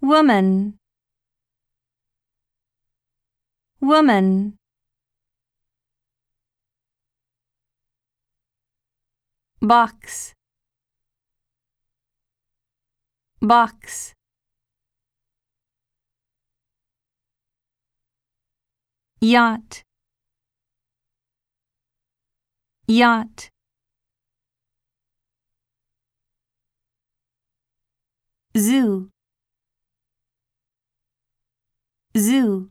woman. Woman. Box. Box. Yacht. Yacht. Zoo zoo